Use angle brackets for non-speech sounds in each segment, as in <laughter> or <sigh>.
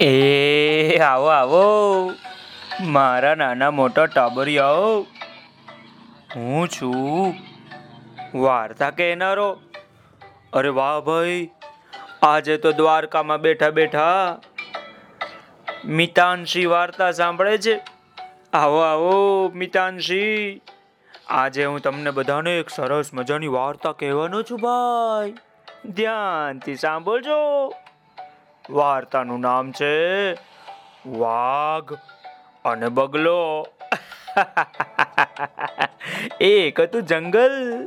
એ, આવો આવો. મારા નાના મોટા ટાબરિયાઓ, હું છું. વાર્તા કહેનારો. અરે વાહ ભાઈ, આજે તો દ્વારકામાં બેઠા બેઠા મિતાનશી વાર્તા સાંભળે છે. આવો આવો, મિતાનશી. આજે હું તમને બધાને એક સરસ મજાની વાર્તા કહેવાનો છું ભાઈ. ધ્યાનથી સાંભળજો. વાર્તાનું નામ છે વાઘ અને બગલો. એક હતું જંગલ,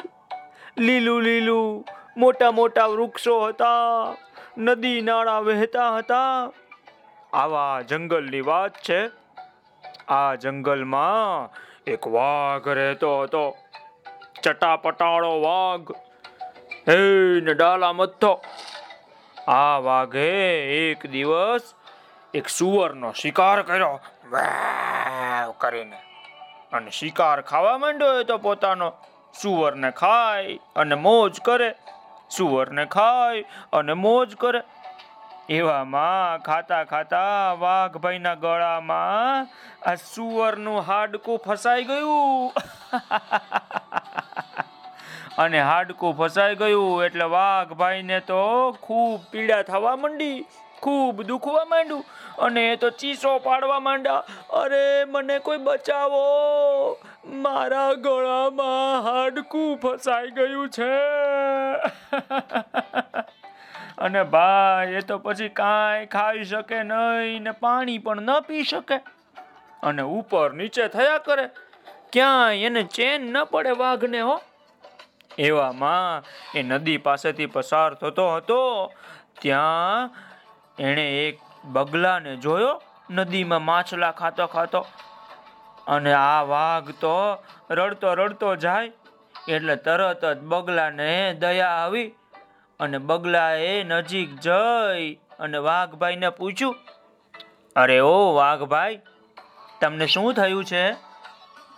લીલું લીલું, મોટા મોટા વૃક્ષો હતા, નદી નાળા વહેતા હતા. આવા જંગલની વાત છે. આ જંગલમાં એક વાઘ રહેતો હતો. ચટાપટાળો વાઘ. હે, ને ડાલા મથ્થો. આ વાઘે એક દિવસ એક સુવરનો શિકાર કર્યો. કરીને. અને શિકાર ખાવા માંડ્યો તો પોતાનો. સુવરને ખાય અને મોજ કરે. સુવરને ખાય અને મોજ કરે. એવામાં ખાતા ખાતા વાઘભાઈના ગળામાં આ સુવરનું હાડકું ફસાઈ ગયું. <laughs> અને હાડકું ફસાઈ ગયું એટલે વાઘભાઈને તો ખૂબ પીડા થવા માંડી, ખૂબ દુખવા માંડ્યું અને એ તો ચીસો પાડવા માંડ્યા. અરે, મને કોઈ બચાવો. મારા ગળામાં હાડકું ફસાઈ ગયું છે. <laughs> અને ભાઈ, એ તો પછી કાંઈ ખાઈ શકે નહીં ને પાણી પણ ન પી શકે. અને ઉપર નીચે થયા કરે. ક્યાંય એને ચેન ન પડે વાઘને, હો. એવામાં એ નદી પાસેથી પસાર થતો હતો, ત્યાં એણે એક બગલાને જોયો, નદીમાં માછલા ખાતો ખાતો. અને આ વાઘ તો રડતો રડતો જાય, એટલે તરત જ બગલાને દયા આવી અને બગલાએ નજીક જઈ અને વાઘભાઈને પૂછ્યું, અરે ઓ વાઘભાઈ, તમને શું થયું છે?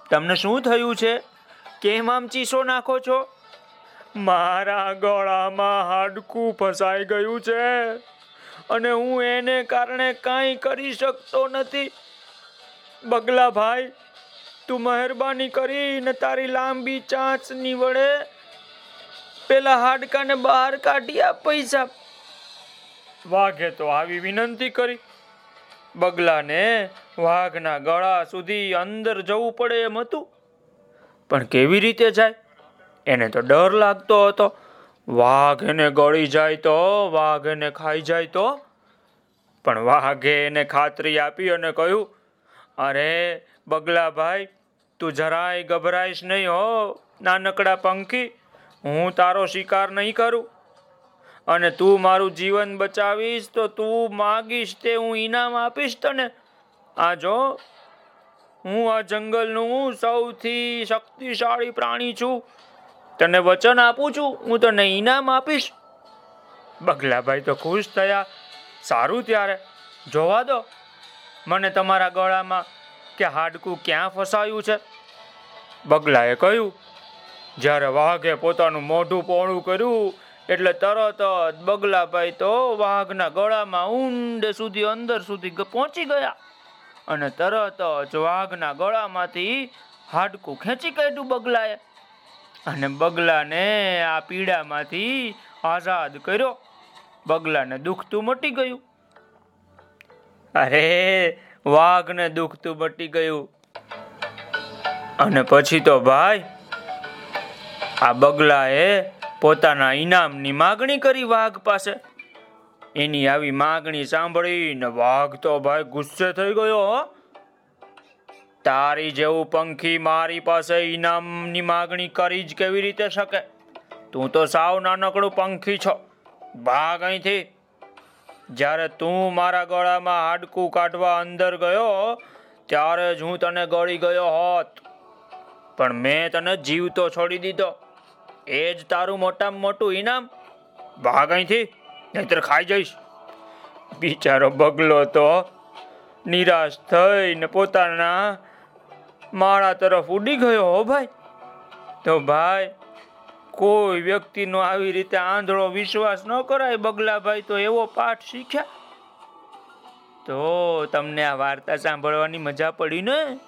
તમને શું થયું છે? કેમ આમ ચીસો નાખો છો? મારા ગળામાં હાડકું ફસાઈ ગયું છે અને હું એને કારણે કાંઈ કરી શકતો નથી. બગલા ભાઈ, તું મહેરબાની કરીને તારી લાંબી ચાંચની વડે પેલા હાડકાને બહાર કાઢી આપ પૈસા. વાઘે તો આવી વિનંતી કરી. બગલાને વાઘના ગળા સુધી અંદર જવું પડે એમ હતું. પણ કેવી રીતે જાય? એને તો ડર લાગતો હતો. વાઘ એને ગળી જાય તો, વાઘ એને ખાઈ જાય તો. પણ વાઘે એને ખાતરી આપી અને કહ્યું, અરે બગલા ભાઈ તું જરાય ગભરાઈશ નહીં હો, નાનકડા પંખી. હું તારો શિકાર નહીં કરું. અને તું મારું જીવન બચાવીશ તો તું માગીશ તે હું ઇનામ આપીશ તને. આ જો, હું આ જંગલનું સૌથી શક્તિશાળી પ્રાણી છું. તને વચન આપું છું, હું તને ઇનામ આપીશ. બગલાભાઈ તો ખુશ થયા. સારું ત્યારે. જોવા દો. મને તમારા ગળામાં કે હાડકું ક્યાં ફસાયું છે? બગલાએ કહ્યું, જ્યારે વાઘે પોતાનું મોઢું પોણું કર્યું, એટલે તરત જ બગલાભાઈ તો વાઘના ગળામાં ઊંડે સુધી અંદર સુધી પહોંચી ગયા. અને તરત જ વાઘના ગળામાંથી હાડકું ખેંચી કાઢ્યું બગલાએ. અને બગલાને આ પીડામાંથી આઝાદ કર્યો. બગલાને દુખતું મટી ગયું. અરે, વાઘને દુખતું મટી ગયું. અને પછી તો ભાઈ, આ બગલાએ પોતાના ઈનામની માગણી કરી વાઘ પાસે. એની આવી માગણી સાંભળીને વાઘ તો ભાઈ ગુસ્સે થઈ ગયો તારી જેવું પંખી મારી પાસે ઇનામની માગણી કરી જ કેવી રીતે શકે? તું તો સાવ નાનકડું પંખી છો. ભાગ અહીંથી. જ્યારે તું મારા ગળામાં હાડકું કાઢવા અંદર ગયો, ત્યારે જ હું તને ગળી ગયો હોત. પણ મેં તને જીવતો છોડી દીધો. એ જ તારું મોટામાં મોટું ઇનામ. ભાગ અહીંથી, નહીતર ખાઈ જઈશ. બિચારો બગલો તો નિરાશ થઈને પોતાના માળા તરફ ઉડી ગયો હો ભાઈ. તો ભાઈ, કોઈ વ્યક્તિનો આવી રીતે આંધળો વિશ્વાસ ન કરાય બગલાભાઈ તો એવો પાઠ શીખ્યા. તો તમને આ વાર્તા સાંભળવાની મજા પડી ને?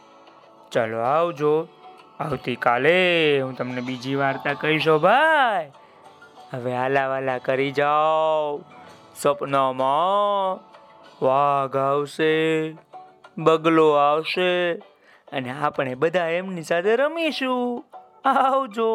ચાલો આવજો. આવતીકાલે હું તમને બીજી વાર્તા કહીશો ભાઈ. હવે હાલાવાલા કરી જાઓ. સપનામાં વાઘ આવશે, બગલો આવશે. અને આપણે બધા એમની સાથે રમીશું. આવજો.